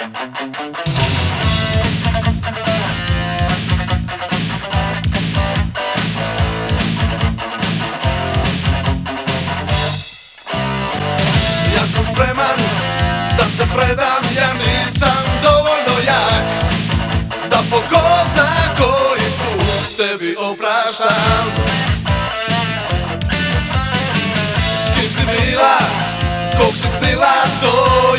Ja sam spreman da se predam Ja nisam dovoljno jak. Da po ko zna koji put tebi opraštam. S kim si bila, kog si snila To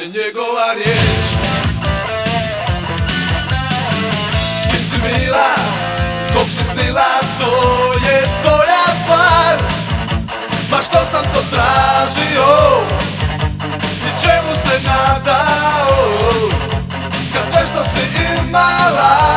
je njegova riječ. S kim si bila, kog si snila, to je tvoja stvar. Ma što sam to tražio? I čemu se nadao? Kad sve što si imala